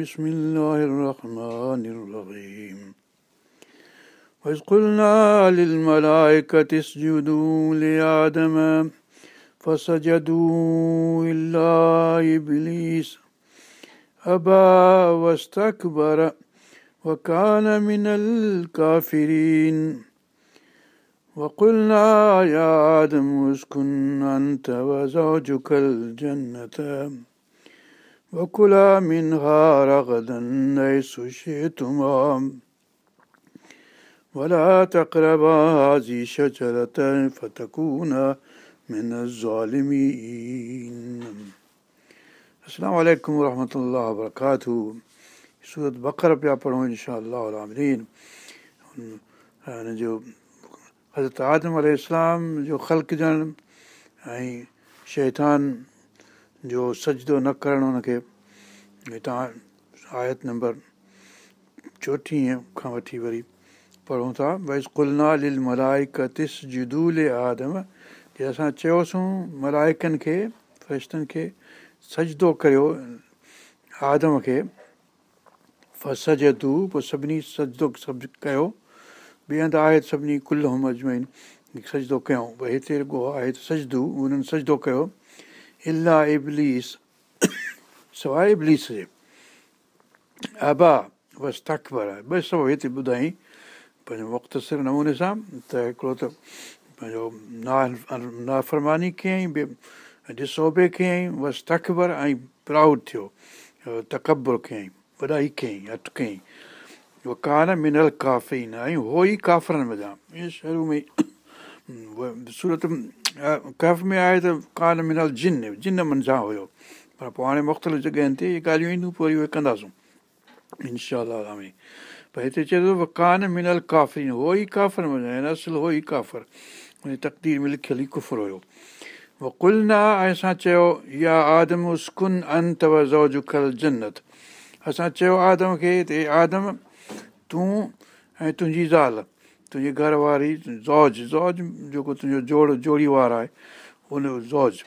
بسم الله الرحمن الرحيم. وإذ قلنا للملائكة اسجدوا لآدم فسجدوا إلا إبليس. أبى واستكبر وكان من الكافرين. وقلنا يا آدم اسكن أنت وزوجك الجنة. وكلا منها رغدا حيث شئتما ولا تقربا هذه الشجرة فتكونا من الظالمين السلام عليكم ورحمة الله وبركاته सूरत बकर पिया पढ़ूं इनशा आमिरीन हिन जो हज़रत आदम इस्लाम जो ख़ल्क ॼण ऐं शैतान جو سجدو نه ڪرڻ هن کي هتان آيت نمبر چوٽيهه کان وٺي وري پڙهون ٿا ويس ڪلنا لل ملائڪ ٿس جدول آدم جي اسان چيوسين ملائڪن کي فرشتن کي سجدو ڪريو آدم کي فسجدو پوءِ سڀني سجدو سڀ ڪيو. ٻئي هنڌ آهي سڀني ڪل هم اجمين سجدو ڪيون ڀئي هتي رڳو آهي ته سجدو انهن سجدو ڪيو الاهه ابليس سواءِ ابليس جي ابا بس تڪبر آهي ٻه سؤ هتي ٻڌائي پنهنجو مختصر نموني سان ته هڪڙو ته پنهنجو نا نافرماني ڪيئين ڏسوبي ڪيئين بس تڪبر ۽ پرائوڊ ٿيو تڪبر ڪيئين وڏائي ڪيئين هٽ ڪيئين اهو ڪانه منل ڪافين ۽ هو ئي ڪافرن جام ائين شروع ۾ سورت ڪف ۾ آهي ته ڪانه منل جن جن منجهان هيو پر پوءِ هاڻي مختلف جڳهين تي اهي ڳالهيون اينديون پوءِ وري اهي ڪنداسون ۾ پر هتي چئي ٿو ڪانه منل ڪافرين هو ئي ڪافر اصل هو ئي ڪافر ان تقدير ۾ لکيل ئي ڪفر هيو اهو ڪل نه ۽ اسان چيو يا آدم اسڪن ان اٿو زوجکل جنت اسان چيو آدم کي ته آدم تون ۽ تنهنجي زال تنهنجي گهر واري زوج زوج جيڪو تنهنجو جوڙ جوڙي وار آهي ان زوج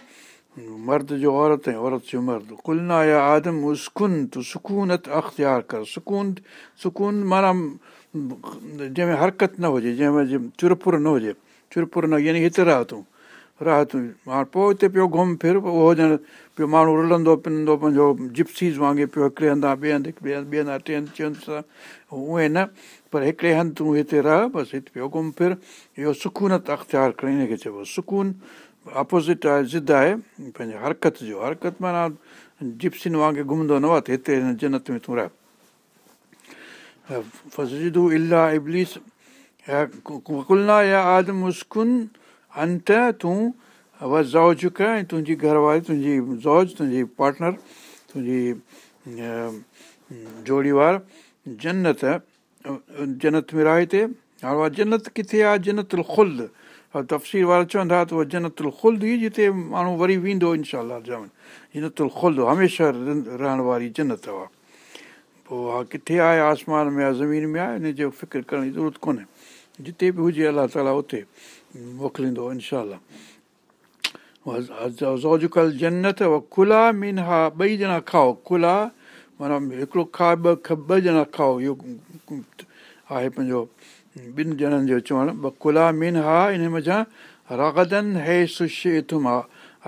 مرد جو عورت ۽ عورت جو مرد ڪلنا يا آدم اسڪن تون سڪونت اختيار ڪر سڪون سڪون معنيٰ جنهن ۾ حرڪت نه هجي جنهن ۾ چرپر نه هجي چرپر نه يعني هتي رهه تون رهه تون هاڻي پوءِ هتي پيو گهم ڦر اهو پيو ماڻهو رلندو پنندو پنهنجو جپسيز وانگر پيو هڪڙي هنڌا ٻئي هنڌ ٻئي ٻئي هنڌا ٽي هنڌ چون سان اهي نه پر هڪڙي هنڌ تون هتي رهه بس هتي پيو گهم ڦر. اهو سڪونت اختيار ڪري هن کي چئبو سڪون اپوزٽ آهي ضد آهي. پنهنجي حرڪت جو حرڪت معنيٰ جپسن وانگر گهمندو نه ته هتي هن جنت ۾ تون رهه. الاهه ابليس. ڪلنا يا آدم مسڪن انت تون و زوج ۽ تنهنجي گهرواري تنهنجي زوج تنهنجي پارٽنر تنهنجي جوڙيوار جنت جنت ۾ رهه هتي هاڻي اها جنت ڪٿي آهي جنت خلد تفسير وارا چوندا ته اها جنتل خلد ئي جتي ماڻهو وري ويندو انشا جمن جنتل خلد هميشه رهڻ واري جنت آهي پوءِ ها ڪٿي آهي آسمان ۾ آهي زمين ۾ آهي هن جو فڪر ڪرڻ جي ضرورت ڪونهي جتي به هجي الله تالا اتي موڪليندو انشا زوجڪل جنت کلا مين ها ٻئي ڄڻا کائو کلا معنيٰ هڪڙو کا ٻه ٻه ڄڻا کائو اهو آهي پنهنجو ٻن ڄڻن جو چوڻ ٻه کلا مين ها ان مزا رگدن هي سشي ها.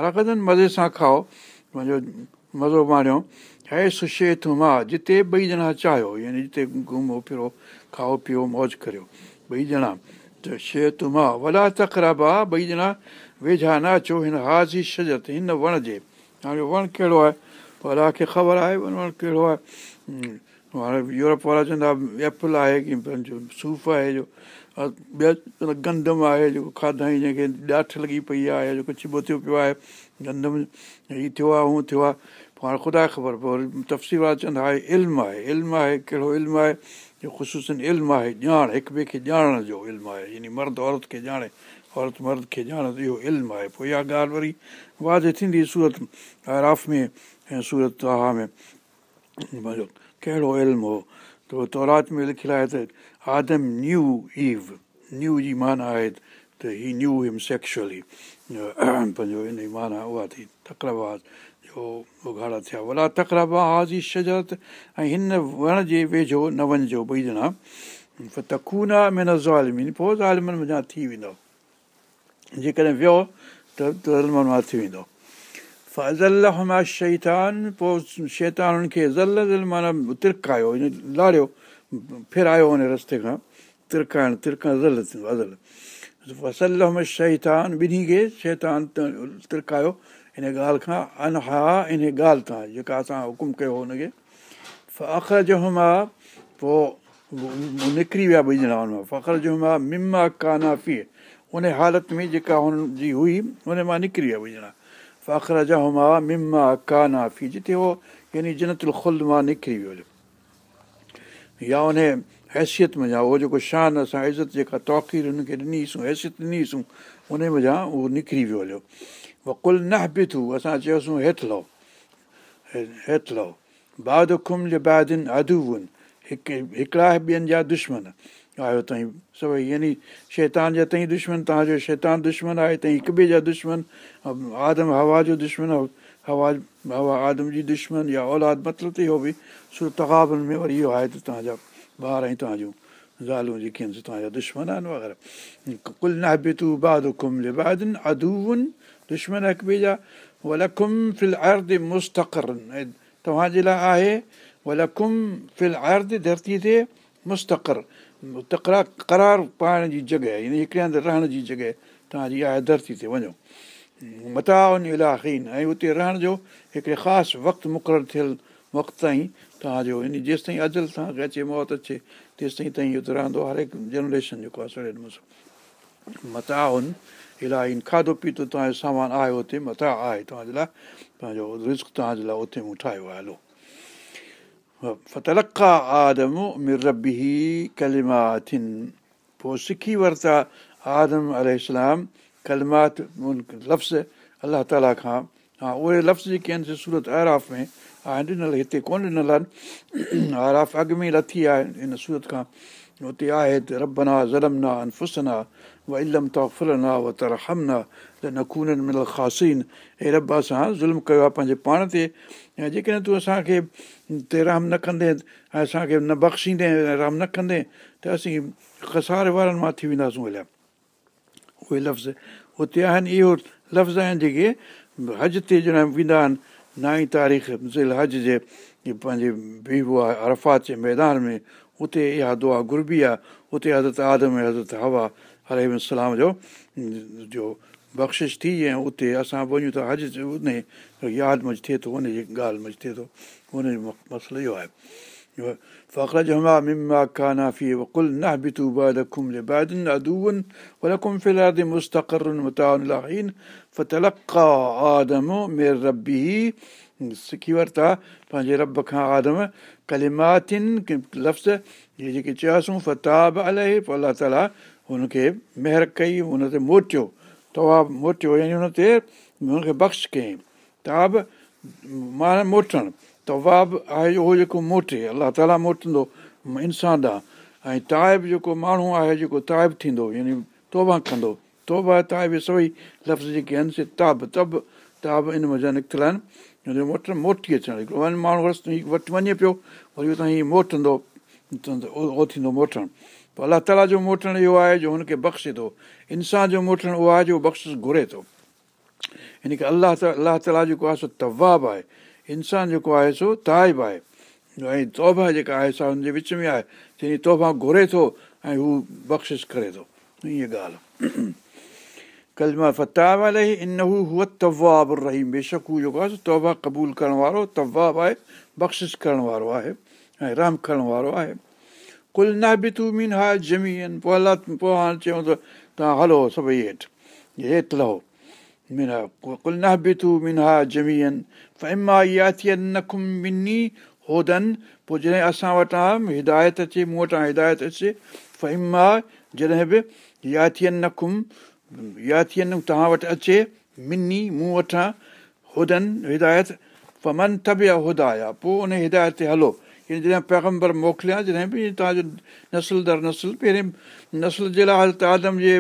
رگدن مزي سان کائو پنهنجو مزو ماڻيو هي سشي ها جتي ٻئي ڄڻا چاهيو يعني جتي گهمو فرو کائو پيئو موج ڪريو ٻئي ڄڻا ته شي ها وڏا تڪراب آهي ٻئي ڄڻا ويجها نه اچو هن هازي شجت هن وڻ جي. هاڻي وڻ ڪهڙو آهي پر کي خبر آهي ڪهڙو آهي هاڻي يورپ وارا چوندا ايپل آهي ڪه پنهنجو صوف آهي جو ٻيا گندم آهي جيڪو کاڌائي جنهن کي ڏاٺ لڳي پئي آهي جيڪو چٻو ٿيو پيو آهي گندم هيءَ ٿيو آهي هونئن ٿيو آهي هاڻي خدا خبر پوءِ وري تفصيل وارا چوندا آهي علم آهي علم آهي ڪهڙو علم آهي جو خشوسن علم آهي ڄاڻ هڪ ٻئي کي ڄاڻڻ جو علم آهي يعني مرد عورت کي ڄاڻي عورت مرد کي ڄاڻ اهو علم آهي پوءِ اها ڳالهه وري وازي ٿيندي سورت راف ۾۽ سورت آها ۾ ڪهڙو علم هو ته تورات ۾ لکيل آهي ته آدم نيو ايو نيو جي معنيٰ آهي ته هي نيو هم سيڪشئلي پنهنجو ان جي معنيٰ اها ٿي تڪراباز جو اگهاڙا ٿيا وڏا تڪرابا هازي شجرت ۽ هن وڻ جي ويجهو نه وڃجو ٻئي ڄڻا تکون آهي ۾ نه زالمين پوءِ ظالمن مڃان ٿي ويندو جيڪڏهن ويو ته ظالمن ٿي ويندو فضل هما شيطان پوءِ شيطان کي زل زل معنيٰ ترڪايو لاڙيو فرايو هن رستي کان ترڪائڻ ترڪائڻ زل ٿيندو ازل فصل شيطان ٻنهي کي شيطان ترڪايو هن ڳالهه کان انها ان ڳالهه تان جيڪا اسان حڪم ڪيو هن کي فخر جو هما پوءِ نڪري ويا ٻئي ڄڻا هن مان فخر جو هما مما ڪانا في ان حالت ۾ جيڪا هن جي هئي ان مان نڪري ويا ٻئي ڄڻا. فخر جا هما مما ڪانا جتي اهو يعني جنتل کل مان نڪري ويو يا ان حيثيت ۾ جا اهو جيڪو شان اسان عزت جيڪا توقير هن کي ڏنيسون حيثيت ڏنيسون ان وڃان اهو نڪري ويو هليو. اهو ڪل نه به ٿو اسان چيوسين هيٺ لهو هيٺ لهو بعد کم جي بادن اڌون هڪ هڪڙا ٻين جا دشمن آيو اٿئي سڀئي يعني شيطان جا ٿئي دشمن توهان جو شيطان دشمن آهي هڪ ٻئي جا دشمن. آدم هوا جو دشمن هوا هوا آدم جي دشمن يا اولاد مطلب ته اهو به س تقابن ۾ وري اهو آهي ته توهان جا ٻار ۽ توهان جون زالون جيڪي آهن توهان جا دشمن آهن توهان جي لاءِ تي مستقر تڪرا ڪرار پائڻ جي جڳهه يعني هڪڙي هنڌ رهڻ جي جڳهه توهان جي آهي ڌرتي تي وڃو. متا ان الاهي ۽ اتي رهڻ جو هڪڙي خاص وقت مقرر ٿيل وقت تائين توهان جو ان جيس تائين اجل توهان کي اچي موت اچي تيس تائين اهو رهندو هر هڪ جنريشن جيڪو آهي سڙي نموني متا ان الاهي کاڌو پيتو توهان جو سامان آهي هتي متا آهي توهان جي لاءِ پنهنجو رسڪ توهان جي لاءِ اتي مون ٺاهيو آهي هلو فتلکا آدم مر ربي ڪلماٿن پوءِ سکي ورتا آدم الارم ڪلمات لفظ الله تالا کان ها اهي لفظ جيڪي آهن سورت آراف ۾ آهن ڏنل هتي ڪونه ڏنل آهن آراف اڳ ۾ لٿي آهي هن سورت کان هتي آهي ته ربنا زلمنا انفسنا و علم تفلنا و ترهمنا ته نکونن مل خاسين هي رب اسان ظلم ڪيو آهي پنهنجي پاڻ تي ۽ جيڪڏهن تون اسان کي تي رحم نه ڪندي ۽ اسان کي نه بخشيندي رحم نه ڪندي ته اسين کساري وارن مان ٿي وينداسين اهي لفظ هتي آهن اهو لفظ آهن جيڪي هج تي ڄڻا ويندا آهن نائي تاريخ هج جي پنهنجي بيبو آهي ارفات جي ميدان ۾ اتي اها دعا گهربي آهي اتي حضرت آدم حضرت هوا الارم جو جو بخشش ٿي ۽ اتي اسان وڃون ٿا هج ان ياد مان ٿئي ٿو ان جي ڳالهه مچ ٿئي ٿو ان جو مسئلو اهو آهي. فخر جا نا به سکي ورتا پنهنجي رب کان آدم ڪلماتن لفظ اهي جيڪي چيوس فتاب الائي تالا هن کي مهر ڪئي هن تي موٽيو. تواب موٽيو يعني هن تي هن کي بخش ڪيئين تاب موٽڻ تواب آهي اهو جيڪو موٽي الله تالا موٽندو انسان ڏانهن ۽ تائب جيڪو ماڻهو آهي جيڪو تائب ٿيندو يعني توبا ڪندو توبا تائب سڀئي لفظ جيڪي آهن سي تاب تب تاب ان مزا نڪتل آهن موٽ اچڻ هڪڙو ماڻهو وٽ وڃي پيو وري اتان هيئن موٽندو اهو ٿيندو موٽڻ پوءِ الله تالا جو موٽڻ اهو آهي جو هن کي بخشي ٿو. انسان جو موٽڻ اهو آهي جو بخش گهري ٿو. هن ڪري الله ته الله تالا جيڪو آهي سو تواب آهي. انسان جيڪو آهي سو تائب آهي. ۽ توبا جيڪا آهي سا هن جي وچ ۾ آهي جنهن توبا گهري ٿو ۽ هو بخشش ڪري ٿو. ائين ڳالهه. ڪلما فتاب آهي ان هو هوءَ تواب رهيم. بيشڪ هو جيڪو آهي توبا قبول ڪرڻ وارو تواب آهي بخشش ڪرڻ وارو آهي ۽ رحم ڪرڻ وارو آهي ڪل نه به تون مين ها زمي آهن پوءِ الله پوءِ هاڻي چيون ته توهان هلو سڀئي هيٺ هيٺ لهو مين ڪل نه به تون مين ها زمي آهن فيما اها ٿين نکم مني هودن پوءِ جڏهن اسان وٽان هدايت اچي مون وٽان هدايت اچي فيما جڏهن به يا ٿين نکم يا ٿين توهان وٽ اچي مني مون وٺان حدن هدايت فمن ٿبيا هدايا پوءِ ان هدايت تي هلو جڏهن پيگمبر موڪليا جڏهن به توهان جو نسل در نسل پهرين نسل جي لاءِ حضرت آدم جي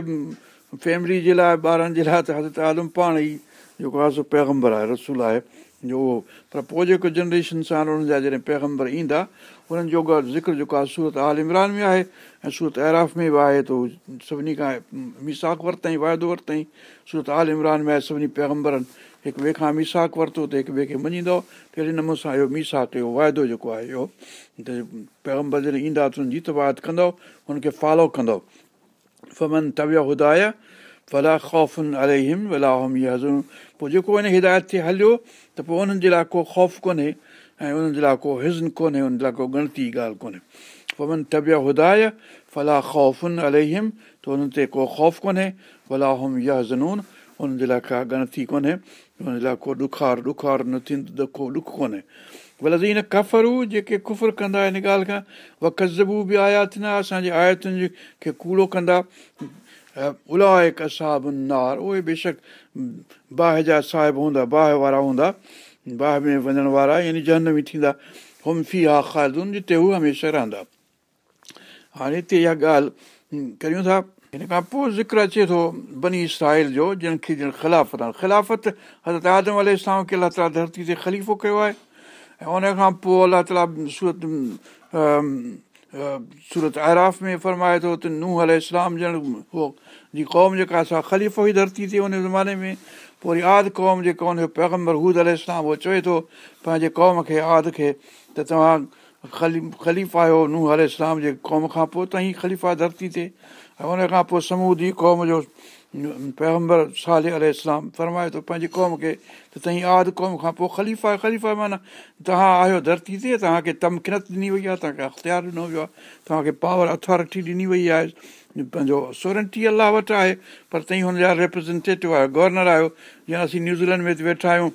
فيملي جي لاءِ ٻارن جي لاءِ ته حضرت عالم پاڻ ئي جيڪو آهي سو پيگمبر آهي رسول آهي جو اهو پر پوءِ جيڪو جنريشن سان انهن جا جڏهن پيگمبر ايندا انهن جو ذڪر جيڪو آهي سورت آل عمران ۾ آهي ۽ سورت ايراف ۾ به آهي ته سڀني کان مساڪ ورتئي واعدو ورتئي سورت آل عمران ۾ آهي سڀني پيگمبرن هڪ ٻئي کان مساڪ ورتو ته هڪ ٻئي کي مڃيندو. اهڙي نموني سان اهو مساڪ اهو واعدو جيڪو آهي اهو ته جڏهن ايندا ته هن جي تباد ڪندو هن کي فالو ڪندو. فمن تويا هداي ڦلا خوفن الي هم ولا هزون پوءِ جيڪو هن هدايت تي هليو ته پوءِ انهن جي لاءِ ڪو خوف ڪونهي ۽ انهن جي لاءِ ڪو هزن ڪونهي ان لاءِ ڪو گڻتي ڳالهه ڪونهي. فمن تبيا هداي ڦلا خوفن الي هم ته انهن تي ڪو خوف ڪونهي. ڀلا هوم يا زنون انهن جي لاءِ ڪا گڻتي ڪونهي. هن ڪو ڏکار ڏکار نه ٿيندو ڪو ڏک ڪونهي ڀلي ڪفرو جيڪي ڪفر ڪندا هن ڳالهه کان و ڪزبو به آيات نه اسان جي آيتن کي ڪوڙو ڪندا الائي ڪساب نار اهي بيشڪ باهه جا صاحب هوندا باهه وارا هوندا باهه ۾ وڃڻ وارا يعني جنهن ۾ ٿيندا هوم في ها خالدن جتي هو هميشه رهندا هاڻي هتي اها ڳالهه ڪريون ٿا هن کان پوءِ ذڪر اچي ٿو بني اسرائل جو جن کي ڄڻ خلافت آهي. خلافت حضرت آدم ال اسلام کي الله تالا ڌرتي تي خليفو ڪيو آهي. ۽ ان کان پوءِ الله تالا سورت سورت آراف ۾ فرمائي ٿو ته ننهن ال اسلام ڄڻ اهو جي قوم جيڪا اسان خليفو ئي ڌرتي تي ان زماني ۾. پوءِ وري آد قوم جيڪو هن جو پيگمبر هود ال اسلام اهو چئي ٿو پنهنجي قوم کي آد کي ته توهان خلي خليف آهيو ننهن ال اسلام جي قوم کان پوءِ توهان خليفا ڌرتي تي ۽ ان کان پوءِ سمودي قوم جو پيگمبر سالي ال اسلام فرمائي ٿو پنهنجي قوم کي ته توهان آد قوم کان پوءِ خليفا خليفا معنيٰ توهان آهيو ڌرتي تي توهان کي تمڪنت ڏني وئي آهي توهان کي اختيار ڏنو ويو آهي توهان کي پاور اٿارٽي ڏني وئي آهي پنهنجو سورينٽي الله وٽ آهي پر ٿئي هن جا رپريزينٽيٽو آهي گورنر آهيو جيئن اسين نيوزيلينڊ ۾ ويٺا آهيون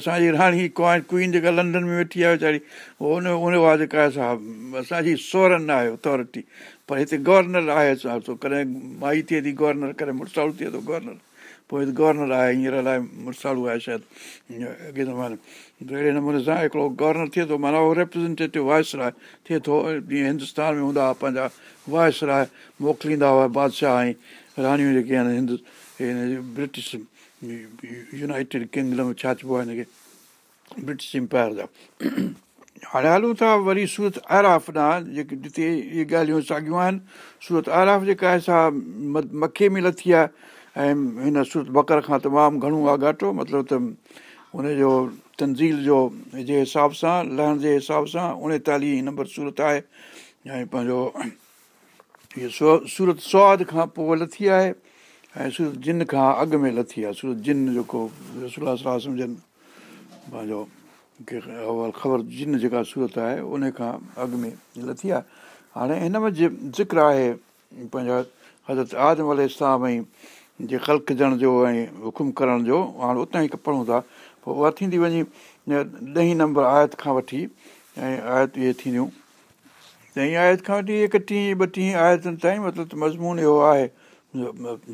اسان جي راڻي ڪوين جيڪا لنڊن ۾ ويٺي آهي ويچاري ان ان واهه جيڪا آهي اسان جي سورن آهي اٿارٽي پر هتي گورنر آهي ڪڏهن مائي ٿئي ٿي گورنر ڪڏهن مڙساڙو ٿئي ٿو گورنر پوءِ هتي گورنر آهي هينئر الائي مڙساڙو آهي شايد اڳي زماني اهڙي نموني سان هڪڙو گورنر ٿئي ٿو معنيٰ اهو رپريزينٽيٽو وائس راءِ ٿئي ٿو جيئن هندستان ۾ هوندا هئا پنهنجا وائس راءِ موڪليندا هئا بادشاهه ۽ راڻيون جيڪي آهن هندو هن برٽش يونائيٽيڊ ڪنگڊم ڇا چئبو آهي هن کي برٽش ايمپاير جا هاڻي هلون ٿا وري سورت آراف ڏانهن جيڪي جتي اهي ڳالهيون ساڳيون آهن سورت آراف جيڪا آهي سا مکي ۾ لٿي آهي ۽ هن سورت بڪر کان تمام گهڻو آگاٽو مطلب ته هن جو تنزيل جو جي حساب سان لهڻ جي حساب سان اوڻيتاليهه نمبر سورت آهي ۽ پنهنجو اهو سو سورت سواد کان پوءِ لٿي آهي ۽ سورت جن کان اڳ ۾ لٿي آهي سورت جن جيڪو رسولا صلاح سمجهن پنهنجو خبر جن جيڪا سورت آهي ان کان اڳ ۾ لٿي آهي. هاڻي هن ۾ ذڪر آهي پنهنجا حضرت آدم ال اسلام ۽ جي خلق ڏيڻ جو ۽ حڪم ڪرڻ جو هاڻي اتان ئي پڙهون ٿا پوءِ اها ٿيندي وڃي ڏهين نمبر آيت کان وٺي ۽ آيت اهي ٿينديون. ڏهين آيت کان وٺي ايڪٽيهه ٻٽيهه آيتن تائين مطلب مضمون اهو آهي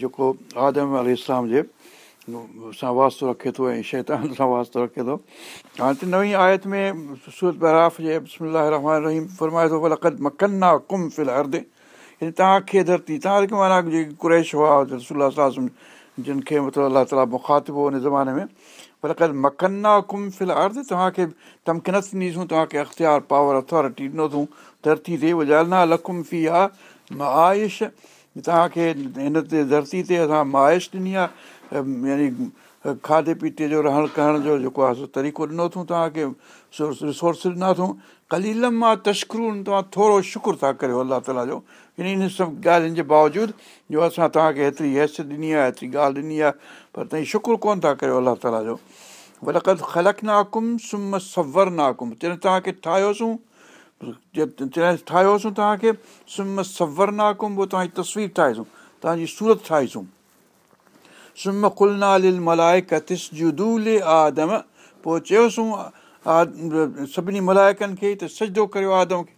جيڪو آدم ال اسلام جي سان واستو رکي ٿو ۽ شيطان سان واستو رکي ٿو. هاڻي ته نئي آيت ۾ سورت براف جي رحمان رهيم فرمائي ٿو ڀلا مڪنا ڪم فل يعني توهان کي ڌرتي توهان معنيٰ ڪريش هئا جن کي مطلب الله تالا مکاتبو هن زماني ۾ پر ڪد مڪنا ڪم فل ارد توهان کي تمڪنت ڏنيسون توهان کي اختيار پاور اٿارٽي ڏنو اٿئون ڌرتي تي اجالنا لڪم في آهي مائش توهان کي هن تي ڌرتي تي اسان مائش ڏني آهي يعني کاڌي پيتي جو رهڻ ڪرڻ جو جيڪو آهي طريقو ڏنو اٿئون توهان کي رسورس ڏنا اٿئون ڪليلم مان تشڪرو توهان ٿورو شڪر ٿا ڪريو الله تالا جو. ان ان سڀ ڳالهين جي باوجود جو اسان توهان کي هيتري حيثيت ڏني آهي هيتري ڳالهه ڏني آهي پر توهان شڪر ڪونه ٿا ڪريو الله تالا جو. ڀلي ڪد خلق ناڪم سم سور ناڪم جڏهن توهان کي ٺاهيوسين ٺاهيوسين توهان کي سم سور ناڪم پوءِ توهان جي تصوير ٺاهيسون توهان جي سورت ٺاهيسون سم ڪلنا پوءِ چيوسين سڀني ملائڪن کي ته سجدو ڪريو آدم کي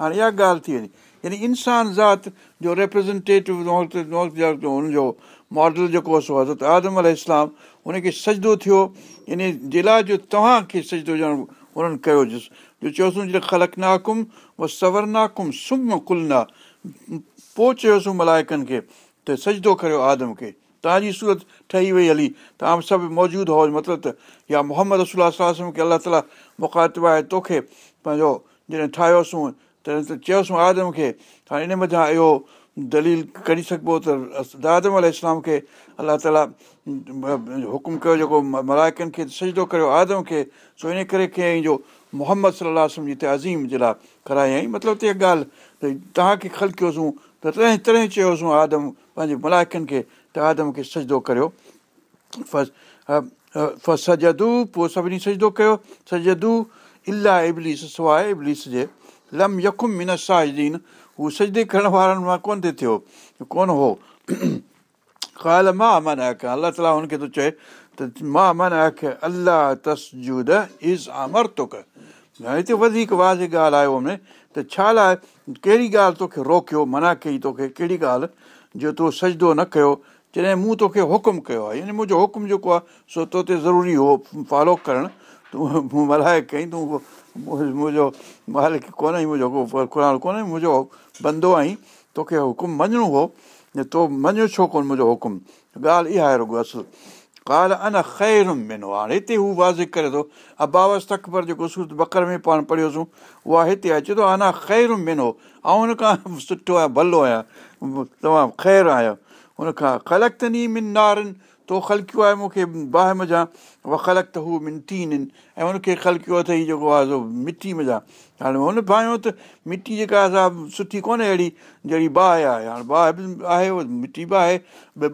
هاڻي اها ڳالهه ٿي وڃي يعني انسان ذات جو رپريزينٽيٽو هن جو ماڊل جيڪو هو حضرت آدم ال اسلام هن کي سجدو ٿيو ان جي لاءِ جو توهان کي سجدو ڄڻ انهن ڪيو جو چيوسين جڏهن خلق ناڪم اهو سور ناڪم سم ڪلنا پوءِ چيوسين ملائڪن کي ته سجدو ڪريو آدم کي توهان جي سورت ٺهي وئي هلي. توهان سڀ موجود هو مطلب ته يا محمد رسول کي الله تالا مکاتب آهي توکي پنهنجو جڏهن ٺاهيوسين تڏهن ته چيوسين آدم کي هاڻي ان مٿان اهو دليل ڪڍي سگهبو ته دادم ال اسلام کي الله تالا حڪم ڪيو جيڪو ملائڪن کي سجدو ڪريو آدم کي. سو ان ڪري ڪيئين جو محمد صلاح جي عظيم جي لاءِ ڪرايئين مطلب ته اها ڳالهه ته توهان کي خلڪيوسين ته تڏهن تڏهن چيوسين آدم پنهنجي ملائڪن کي ته آدم کي سجدو ڪريو سجدو پوءِ سڀني سجدو ڪيو. سجدو الاهه ابليس سواءِ ابليس جي. لم يڪم من ساهدين هو سجدي ڪرڻ وارن مان ڪونه ٿي ٿيو. ڪونه هو. ڪال مان الله تالا هن کي ٿو چئي ته مان من آک الله تسجود از امر توڪ هتي وڌيڪ واز ڳالهه آهي هن ته ڇا لاءِ؟ ڪهڙي ڳالهه توکي روڪيو؟ منا ڪئي توکي؟ ڪهڙي ڳالهه؟ جو تون سجدو نه ڪيو جڏهن مون توکي حڪم ڪيو آهي يعني منهنجو حڪم جيڪو آهي سو تو تي ضروري هو فالو ڪرڻ. تون مون ملهائي ڪئي تون منهنجو مالڪ ڪونهي منهنجو قر ڪونهي منهنجو بندو آهين توکي حڪم مڃڻو هو تو مڃيو ڇو ڪونه منهنجو حڪم؟ ڳالهه اها آهي اصل. ڪال ان خير خيرمنو هاڻي هتي هو وازڪ ڪري ٿو اباوس تڪبر جيڪو سورت بڪر ۾ پاڻ پڙهيوسين اها هتي اچي ٿو انا خير منو ۽ هن کان سٺو آهيان ڀلو آهيان توهان خير آهيو هن کان خلقني من نارن تو خلڪيو آهي مون کي باهه مزا اها خلق ته هو منٽين ۽ هن کي خلڪيو اٿئي جيڪو آهي سو مٽي مزا هاڻي هن ڀائيو ته مٽي جيڪا آهي سٺي ڪونهي اهڙي جهڙي باهه آهي هاڻي باهه به آهي مٽي به آهي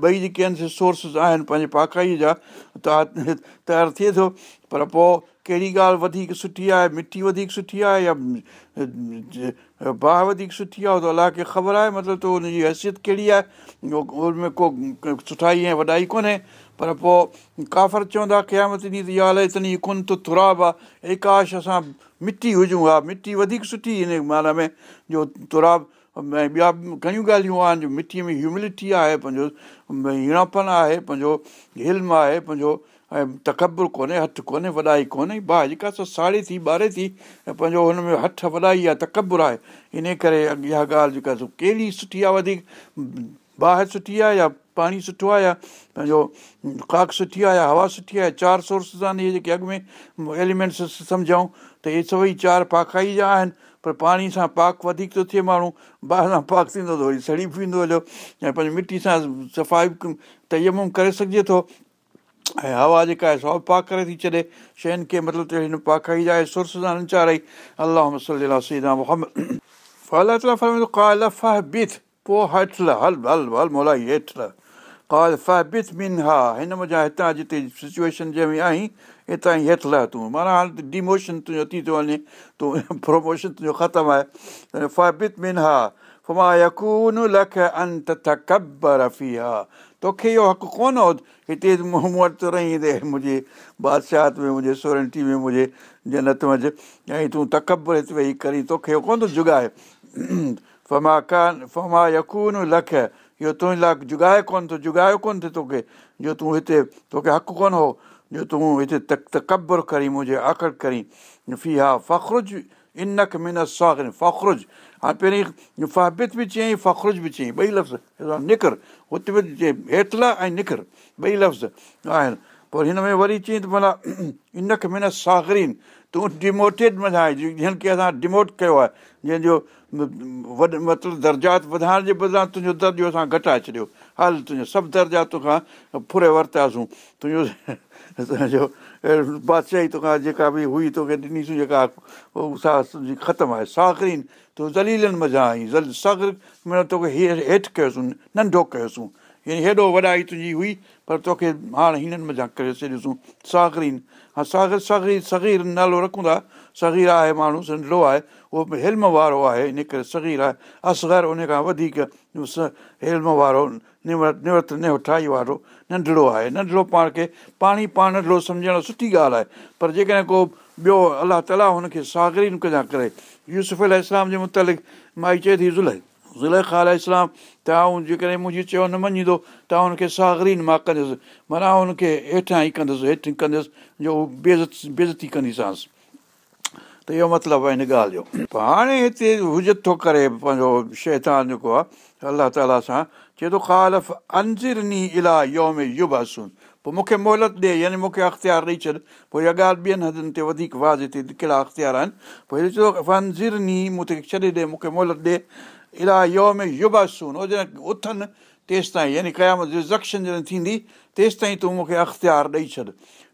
ٻئي جيڪي آهن سورسس آهن پنهنجي پاڪائيءَ جا ته تيار ٿئي ٿو پر پوءِ ڪهڙي ڳالهه وڌيڪ سٺي آهي مٽي وڌيڪ سٺي آهي يا باهه وڌيڪ سٺي آهي ته الله کي خبر آهي مطلب ته هن جي حيثيت ڪهڙي آهي؟ ان ۾ ڪو سٺائي ۽ وڏائي ڪونهي پر پوءِ ڪافر چوندا قيامت ڏينهن ته اها اتني ڪن ته تراب آهي ايڪاش اسان مٽي هجون ها مٽي وڌيڪ سٺي هن معنيٰ ۾ جو تراب ۽ ٻيا گهڻيون ڳالهيون آهن جو مٽيءَ ۾ هيوملٽي آهي پنهنجو هيڻاپن آهي پنهنجو هلم آهي پنهنجو ۽ تڪبر ڪونهي هٿ ڪونهي وڏائي ڪونهي باهه جيڪا سا ساڙهي ٿي ٻاري ٿي ۽ پنهنجو هن ۾ هٿ وڏائي آهي تڪبر آهي. ان ڪري اها ڳالهه جيڪا ڪهڙي سٺي آهي وڌيڪ باهه سٺي آهي يا پاڻي سٺو آهي يا پنهنجو ڪاڪ سٺي آهي يا هوا سٺي آهي چار سورسس آهن اهي جيڪي اڳ ۾ ايلمينٽس سمجهون ته اهي سڀئي چار پاکائي جا آهن. پر پاڻي سان پاڪ وڌيڪ ٿو ٿئي ماڻهو باهه سان پاڪ ٿيندو ته وري سڙي به ويندو هليو ۽ پنهنجي مٽي سان صفائي تيم ڪري سگهجي ٿو ۽ هوا جيڪا آهي سو پاڪ ڪري ٿي ڇڏي. شين کي مطلب ته هن پاکائي جا سر سڃاڻن چارئي الله بٿ پوءِ هيٺ ل هل هل هل مولائي هيٺ ل. ڪال فه بٿ من ها هن مزا هتان جتي سچوئيشن جنهن ۾ آهين هتان ئي هيٺ لهه تون. معنيٰ هاڻي ڊموشن تنهنجو ٿي ٿو وڃي تون پروموشن تنهنجو ختم آهي. فه بٿ من ها فما يڪون لک انت تڪبر في ها توکي اهو حق ڪونه هو هتي مون وٽ رهي منهنجي بادشاهت ۾ منهنجي سورنٽي ۾ منهنجي جنت منجهه ۽ تون تڪبر هتي ويهي ڪري توکي اهو ڪونه ٿو جگائي. فما ڪانه فما يڪون لک اهو تنهنجي لاءِ جگائي ڪونه ٿو جگايو ڪونه ٿئي توکي جو تون هتي توکي حق ڪونه هو جو تون هتي تڪ تڪبر ڪري منهنجي آڪڙ ڪري. في ها فخرج انڪ من فخرج. هاڻي پهرين فابت به چيئين فخرج به چيئين ٻئي لفظ نڪر هتي به هيتلا ۽ نڪر ٻئي لفظ آهن پوءِ هن ۾ وري چيئين ته ڀلا انک من ساگرين تون ڊموٽيڊ مٿان آهي جن کي اسان ڊموٽ ڪيو آهي جنهن جو وڏ مطلب درجات وڌائڻ جي بدران تنهنجو درجو اسان گهٽائي ڇڏيو هل تنهنجو سڀ درجا توکان فري ورتاسين تنهنجو تنهنجو بادشاهي توکان جيڪا به هئي توکي ڏنيسين جيڪا اها ختم آهي. ساگرين تون ذليلن مزا آئي. ساگر معنيٰ توکي هيٺ ڪيوسين ننڍو ڪيوسين يعني هيڏو وڏائي تنهنجي هئي پر توکي هاڻي هنن مزا ڪري ڇڏيوسين ساگرين ها ساگر سگير سگير نالو رکون ٿا سگير آهي ماڻهو ننڍڙو آهي اهو به هلم وارو آهي ان ڪري سگير آهي اسگر ان کان وڌيڪ هلم وارو نورت نورت نوٺائي وارو ننڍڙو آهي ننڍڙو پاڻ کي پاڻي پاڻ ننڍڙو سمجهڻ سٺي ڳالهه آهي پر جيڪڏهن ڪو ٻيو الله تالا هن کي ساگرين ڪري يوسف ال اسلام جي متالق مائي چئي ٿي زل زل خال اسلام توهان جيڪڏهن منهنجي چيو نه مڃيندو ته هن کي ساگرين مان ڪندس. معنيٰ هن کي هيٺان ئي ڪندس هيٺ ڪندس جو بيزت بيزتي ڪنديسانس ته اهو مطلب آهي هن ڳالهه جو. هاڻي هتي حجت ٿو ڪري پنهنجو شيطان جيڪو آهي الله تالا سان چئي ٿو خالف انزرني الا يوم يباسون. پوءِ مون کي موهلت ڏئي يعني مون کي اختيار ڏيئي ڇڏ. پوءِ اها ڳالهه ٻين هنڌن تي وڌيڪ واز ٿئي ڪهڙا اختيار آهن؟ پوءِ چئي ٿو فنزرني مون تي ڇڏي ڏئي مون کي موهلت ڏئي الا يوم يباسون هو جڏهن اٿن تيس تائين يعني قيامت رزڪشن جڏهن ٿيندي تيس تائين تون مون کي اختيار ڏيئي ڇڏ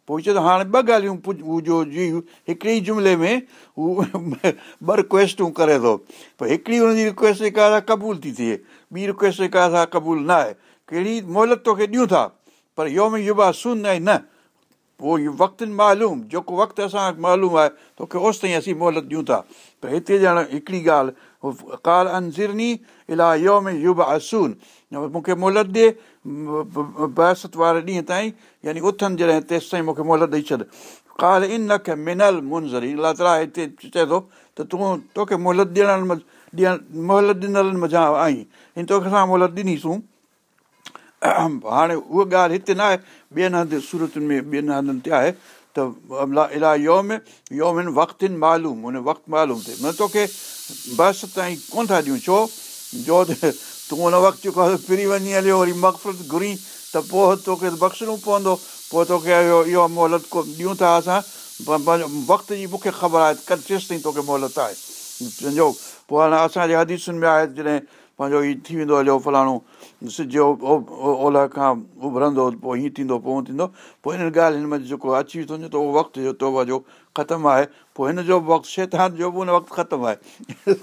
پوءِ چئي ٿو هاڻي ٻه ڳالهيون هو جو جي هڪڙي جملي ۾ هو ٻه رڪويسٽون ڪري ٿو پوءِ هڪڙي هن جي رڪويسٽ جيڪا آهي قبول ٿي ٿئي ٻي رڪويسٽ جيڪا آهي قبول نه آهي ڪهڙي موهلت توکي ڏيون ٿا پر يوم يووا سن ۽ نه پوءِ اهو وقت معلوم جيڪو وقت اسان معلوم آهي توکي اوس تائين اسين موهلت ڏيون ٿا پر هتي ڄڻ هڪڙي ڳالهه ڪال انزرني الاهه يوم يب اسون مون کي موهلت ڏئي بهست واري ڏينهن تائين يعني اٿن جڏهن تيس تائين مون کي موهلت ڏيئي ڇڏ ڪال ان نک منل منزري الله تالا هتي چئي ٿو ته تون توکي موهلت ڏيڻ ڏيڻ موهلت ڏنل مزا آئي ان توکي موهلت ڏنيسون هاڻي اها ڳالهه هتي نه آهي ٻين هنڌ صورتن ۾ ٻين هنڌن تي آهي ته الاهه يوم يوم وقتن معلوم هن وقت معلوم ٿئي نه توکي بس تائين ڪونه ٿا ڏيون ڇو جو تون هن وقت جيڪو آهي ڦري وڃي هليو وري مقفرت گهري ته پوءِ توکي بخشڻو پوندو پوءِ توکي اهو اهو موهلت ڪو ڏيون ٿا اسان وقت جي مون کي خبر آهي ڪ تيس تائين توکي موهلت آهي سمجهو پوءِ هاڻي اسان جي حديثن ۾ آهي جڏهن پنهنجو هيءُ ٿي ويندو هليو فلاڻو سج اولهه کان اڀرندو پوءِ هيئن ٿيندو پوءِ ٿيندو. پوءِ هن ڳالهه هن ۾ جيڪو اچي ٿو وڃي ته اهو وقت جو توبا جو ختم آهي. پوءِ هن جو به وقت شيطان جو به ان وقت ختم آهي.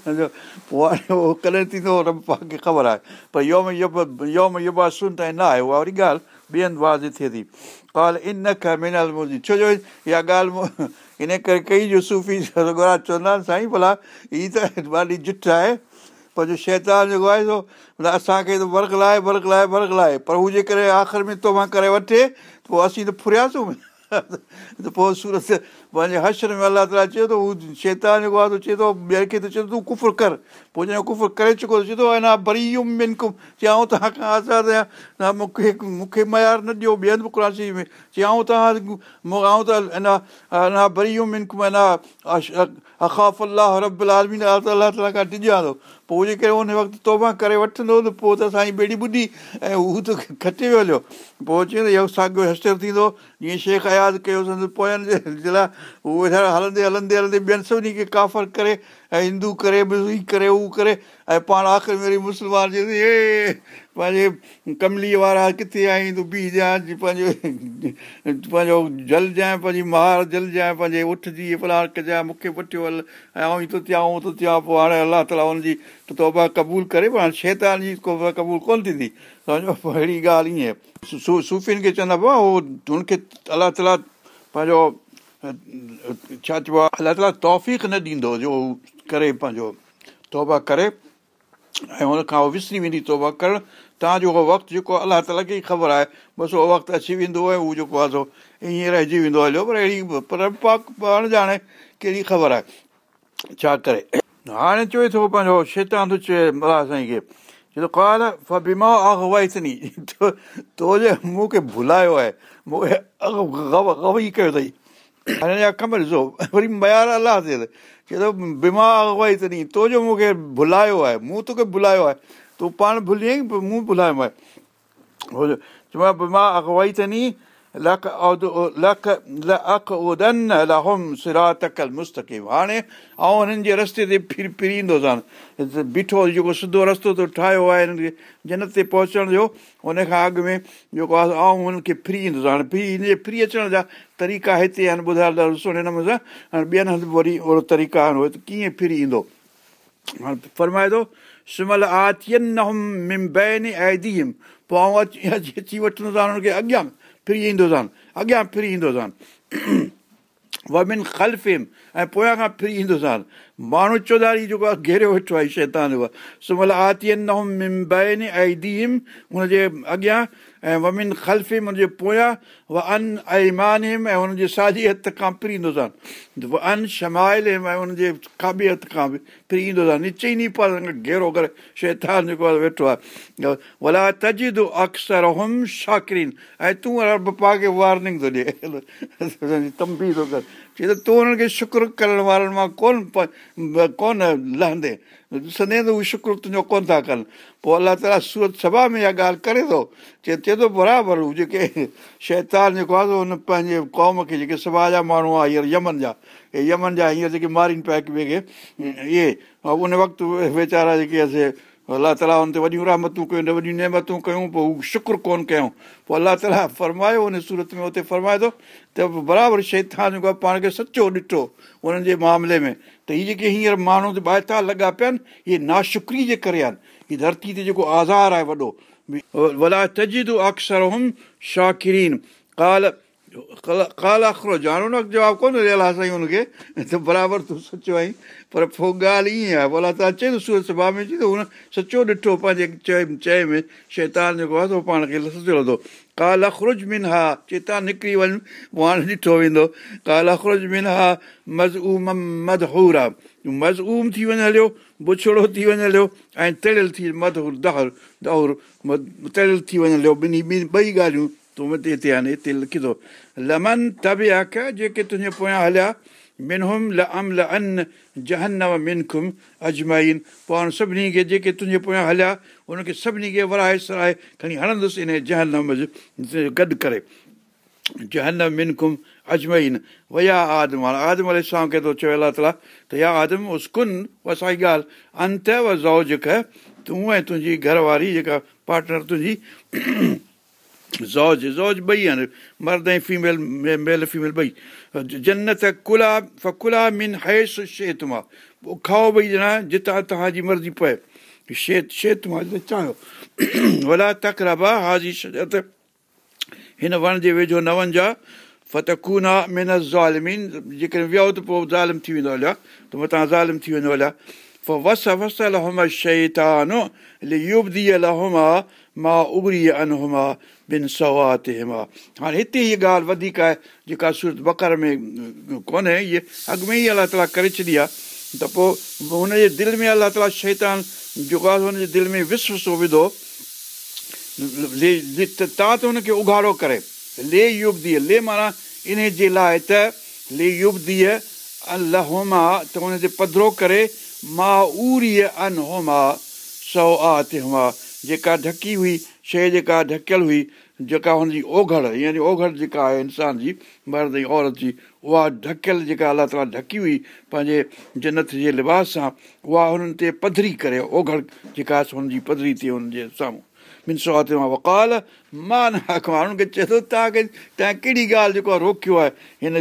پوءِ هاڻي اهو ڪڏهن ٿيندو رب پاڻ کي خبر آهي. پر يوم يب يوم سن تائين نه آهي اها وري ڳالهه ٻين واز ٿئي ٿي. ڳالهه ان نه منل منهنجي ڇو جو اها ڳالهه ان ڪري ڪئي جو صوفي چوندا آهن سائين ڀلا هيءَ ته ڏاڍي جهٺ آهي پر جو شيطان جيڪو آهي سو اسان کي ته ورڪ لاءِ ورڪ لاءِ ورڪ لاءِ. پر هو جي ڪري آخر ۾ تومان ڪري وٺي پوءِ اسين ته فرياسين. ته پوءِ سورت پنهنجي حشر ۾ الله تالا چئي ٿو هو شيطان جيڪو آهي چئي ٿو ٻئي کي ته چئي ٿو تون ڪفر ڪر. پوءِ جڏهن ڪفر ڪري چڪو چئي ٿو اڃا بري بنڪم چيائون توهان کان آزاد مون کي مون کي معيار نه ڏيو ٻين به ڪراچي ۾. چيائون توهان آئون ته اڃا اخاف الله رب آلمين. الله ٿو پوءِ جي ڪري ان وقت توبا ڪري وٺندو ته پوءِ ته سائين ٻيڙي ٻڌي ۽ هو ته کٽي ويو هليو پوءِ چئي اهو ساڳيو هسٽر ٿيندو جيئن شيخ اياز ڪيوسين پوين جي لاءِ هو ويٺا هلندي هلندي هلندي ٻين سڀني کي ڪافر ڪري ۽ هندو ڪري هي ڪري هو ڪري ۽ پاڻ آخر ۾ وري مسلمان چئي هي پنهنجي ڪمليءَ وارا ڪٿي آئي تون بيهه جانئ پنهنجو پنهنجو جلجانئ پنهنجي مهار جلجانئ پنهنجي اٺ جي فلاڻ ڪجانءِ مون کي وٺيو هل ۽ آئون اهو ٿو ٿيان پوءِ هاڻي الله تالا هن جي توبا قبول ڪري پر هاڻي شيطان جي توبا قبول ڪونه ٿيندي سمجهو اهڙي ڳالهه ائين سو صوفين کي چوندا پوءِ هن کي الله تالا پنهنجو ڇا چئبو آهي الله تالا توف نه ڏيندو جو هو ڪري پنهنجو توبا ڪري ۽ هن کان اهو وسري ويندي توبا ڪرڻ. توهان جو اهو وقت جيڪو الله تالا کي ئي خبر آهي. بس اهو وقت اچي ويندو ۽ اهو جيڪو آهي سو ائين رهجي ويندو هليو پر اهڙي پر پاڪ پاڻ ڄاڻي ڪهڙي خبر آهي. ڇا ڪري هاڻي چوي ٿو پنهنجو شيطان ٿو چئي سائين کي چئي ٿو ڪال بيما آگوائسني تو جي مون کي ڀلايو آهي ڪيو اٿئي خبر ڏسو وري معيار الله ٿئي چئي ٿو بيما اگوائي ته ني تو جو مون کي ڀلايو آهي مون توکي ڀلايو آهي تون پاڻ ڀلي آهين مون ڀلايو آهي چيو بيما اگوائي مستقيم هاڻي ۽ هنن جي رستي تي ڦر فريندوس بيٺو جيڪو سڌو رستو ٿو ٺاهيو آهي هنن کي جنت تي پهچڻ جو هن کان اڳ ۾ جيڪو آهي ۽ هنن کي فري ايندس هاڻي فري هن جي فري اچڻ جا طريقا هتي آهن ٻڌايل سهڻي نموني سان هاڻي ٻين هنڌ وري اوهڙو طريقا آهن اهي ته ڪيئن ڦري ايندو هاڻي فرمائي ٿو سمل آتين ۽ پوءِ آئون اچي اچي وٺندس هنن کي اڳيان ڦري ايندوسانن اڳيان ڦري ايندوسانن ومن خلفم ۽ پويان کان ڦري ايندوسانن ماڻهو چوڌاري جيڪو آهي گهيريو ويٺو آهي شيطان جو سمل آتين ۽ ديم هن جي اڳيان ۽ ومن خلفم هن جي پويان و ان ۽ هم ۽ هن جي ساڄي هٿ کان ڦري ايندوسانن و ان شمائل ۽ هن جي کاٻي هٿ کان به ڦري ايندوسانن چئي ني پر گهيرو ڪري شيطان جيڪو آهي ويٺو آهي تون پپا کي وارننگ ٿو ڏئي تمبي ٿو ڪر چئي ته تون هنن کي شڪر ڪرڻ وارن مان ڪونه ڪونه لهندي ڏسندي ته اهي شڪر تنهنجو ڪونه ٿا ڪن پوءِ الله تالا سورت سڀا ۾ اها ڳالهه ڪري ٿو چئي چئي ٿو برابر هو جيڪي شيطان جيڪو آهي هن پنهنجي قوم کي جيڪي سڀا جا ماڻهو آهي هينئر يمن جا اهي يمن جا هينئر جيڪي مارين پيا هڪ ٻئي کي اهي ان وقت ويچارا جيڪي اسان الله تالا هن تي وڏيون رهمتون ڪيون وڏيون نيمتون ڪيون پوءِ هو شڪر ڪونه ڪيون پوءِ الله تالا فرمايو هن سورت ۾ هتي فرمائي ٿو ته برابر شيطان جيڪو آهي پاڻ کي سچو ڏٺو انهن جي معاملي ۾ ته هيءَ جيڪي هينئر ماڻهو ٻاهتا لڳا پيا آهن اهي ناشڪري جي ڪري آهن هيءَ ڌرتي تي جيڪو آزار آهي وڏو اڪثر هم شاڪرين ڪال ڪالا اخرو جاڻو نه جواب ڪونه ڏيل آهي سائين هن کي ته برابر تون سچو آهين پر پوءِ ڳالهه ائين آهي ڀلا توهان چئي سورت سڀا ۾ اچي ته سچو ڏٺو پنهنجي چئي چئي ۾ شيطان جيڪو آهي ته پاڻ کي سچو لٿو ڪال اخرج من ها چيتا نڪري وڃ پوءِ هاڻي ڏٺو ويندو ڪال اخرج من ها مزوم مدهور آهي مزوم ٿي وڃي هليو بڇڙو ٿي وڃي هليو ۽ تريل ٿي مدهور دهر دهور تريل ٿي وڃي هليو ٻنهي ٻئي ڳالهيون تون هتي هاڻي هتي لکي ٿو لمن آک جيڪي تنهنجي پويان هليا منهم ل ام ل ان جهنو منکم اجمائن پوءِ هاڻي سڀني کي جيڪي تنهنجي پويان هليا ان کي سڀني کي ورائي سرائي کڻي هڻندس ان جهنم گڏ ڪري جهنم منکم اجمائن ويا آدم آدم ال کي ٿو چيو الله تالا ته يا آدم اسڪن اها سائين ڳالهه انت و زو جيڪا تون ۽ تنهنجي گهرواري جيڪا پارٽنر تنهنجي مرد ۽ کائو جتان توهان جي مرضي پئي شيت شيت مان چاهيو وڏا تڪربا هازي هن وڻ جي ويجهو نه وڃان فتڪونا من زالمين جيڪڏهن ويو ته پوءِ ظالم ٿي ويندو ظالم ٿي ويندو هاڻي هتي هيءَ ڳالهه وڌيڪ آهي جيڪا سورت بڪر ۾ ڪونهي اهي اڳ ۾ ئي الله تالا ڪري ڇڏي آهي ته پوءِ هن جي دل ۾ الله تالا شيطان جيڪو آهي دل ۾ وشوسو وڌو اگهاڙو ڪري جيڪا ڍڪي هئي شيءِ جيڪا ڍڪيل هئي جيڪا هن جي اوگهڙ يعني اوگهڙ جيڪا آهي انسان جي مرد ۽ عورت جي اها ڍڪيل جيڪا الله تالا ڍڪي هئي پنهنجي جنت جي لباس سان اها هنن تي پڌري ڪري اوگهڙ جيڪا هن جي پڌري ٿئي هن جي سامهون. تي مان وڪال مان نه ماڻهن کي چئي ٿو توهان کي توهان ڪهڙي ڳالهه جيڪو آهي روڪيو آهي؟ هن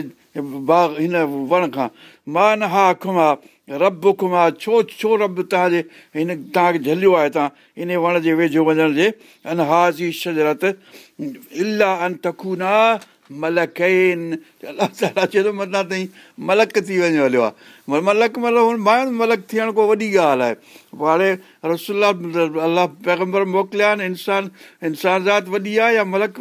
باغ هن وڻ کان مان نه ها کما رب کما ڇو ڇو رب توهان جي هن توهان کي جهليو آهي توهان ان وڻ جي ويجهو وڃڻ جي ان هازي شجرت. الاهه ان تکونا ملڪ الله تالا چئي ٿو مٿان تائين ملڪ ٿي وڃو هليو آهي ملڪ مطلب ماڻهو ملڪ ٿيڻ ڪو وڏي ڳالهه آهي. پوءِ هاڻي رسولا الله پيگمبر موڪليا آهن انسان انسان ذات وڏي آهي يا ملڪ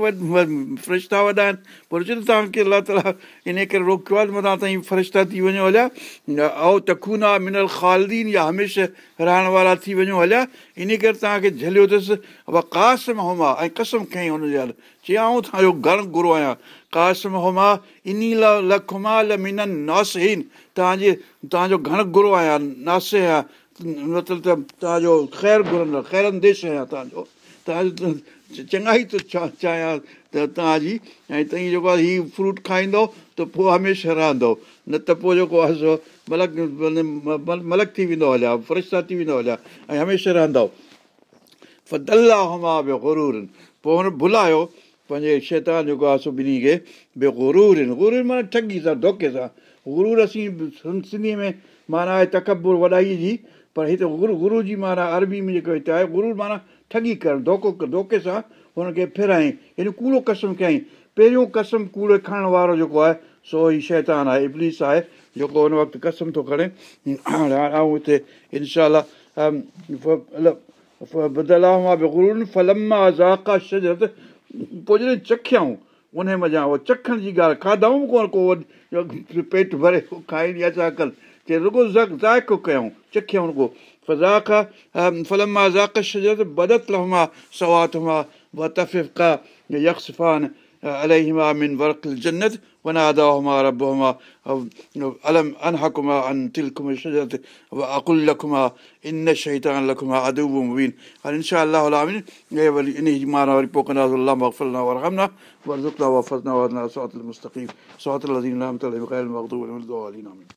فرشتا وڏا آهن؟ پوءِ چئي توهان کي الله تالا ان ڪري روڪيو آهي مٿان تائين فرشتا ٿي وڃو هليا. ۽ تکونا منل خالدين يا هميشه رهڻ وارا ٿي وڃو هليا. ان ڪري توهان کي جهليو اٿس. قاسم هوما ۽ قسم کنئي هن جي هل چئي آئون توهان جو گهڻو گرو آهيان قاسم هوما ان لکما ل منن ناسهين توهان جي توهان جو گهڻ گرو آهيان ناسي آهيان مطلب ته توهان جو خير گهرندڙ خيرنديش آهيان توهان جو توهان جو چڱائي ٿو چاهيان ته توهان جي ۽ توهين جيڪو آهي هيءُ فروٽ کائيندو ته پوءِ هميشه رهندو نه ته پوءِ جيڪو آهي سو ملڪ ملڪ ٿي ويندو هليا فرشتا ٿي ويندو هليا ۽ هميشه رهندو هما ٻيو غرور پوءِ هن ڀلايو پنهنجي شيطان جيڪو آهي ٻنهي کي ٻيو غرور آهن غرور معنيٰ ٺڳي سان ڌوکي سان گرور اسين سنڌيءَ ۾ معنيٰ آهي تڪبر وڏائي جي پر هتي گرو گرو جي معنيٰ عربي ۾ جيڪو هتي آهي گرو معنيٰ ٺڳي ڪرڻ ڌوکو ڌوکي سان هن کي فرائي يعني ڪوڙو قسم ڪيئين پهريون قسم ڪوڙي کڻڻ وارو جيڪو آهي سو ئي شيطان آهي ابلس آهي جيڪو هن وقت قسم ٿو هاڻي ۽ هتي انشا بدلاءُ گرو فلما زاڪا شجرت پوءِ جڏهن چکيائون ان مزا اهو چکڻ جي ڳالهه کاڌئون ڪونه ڪو پيٽ ڀري کائيندي ڪر چئي رڳو ذائقو ڪيون چکيئون رڳو بدت لهما سوات و تففا يڪسفان عليهما من برق الجنة وناداهما ربهما ألم أنحكما عن تلكم الشجرة وأقول لكما إن الشيطان لكما عدو مبين. قال إن شاء الله العامين إنه جمعنا وربوكنا قناز الله مغفر لنا ورحمنا وارزقنا وفرنا وارنا صراط المستقيم صوت الذين لا أمتلهم غير المغضوب والضالين آمين.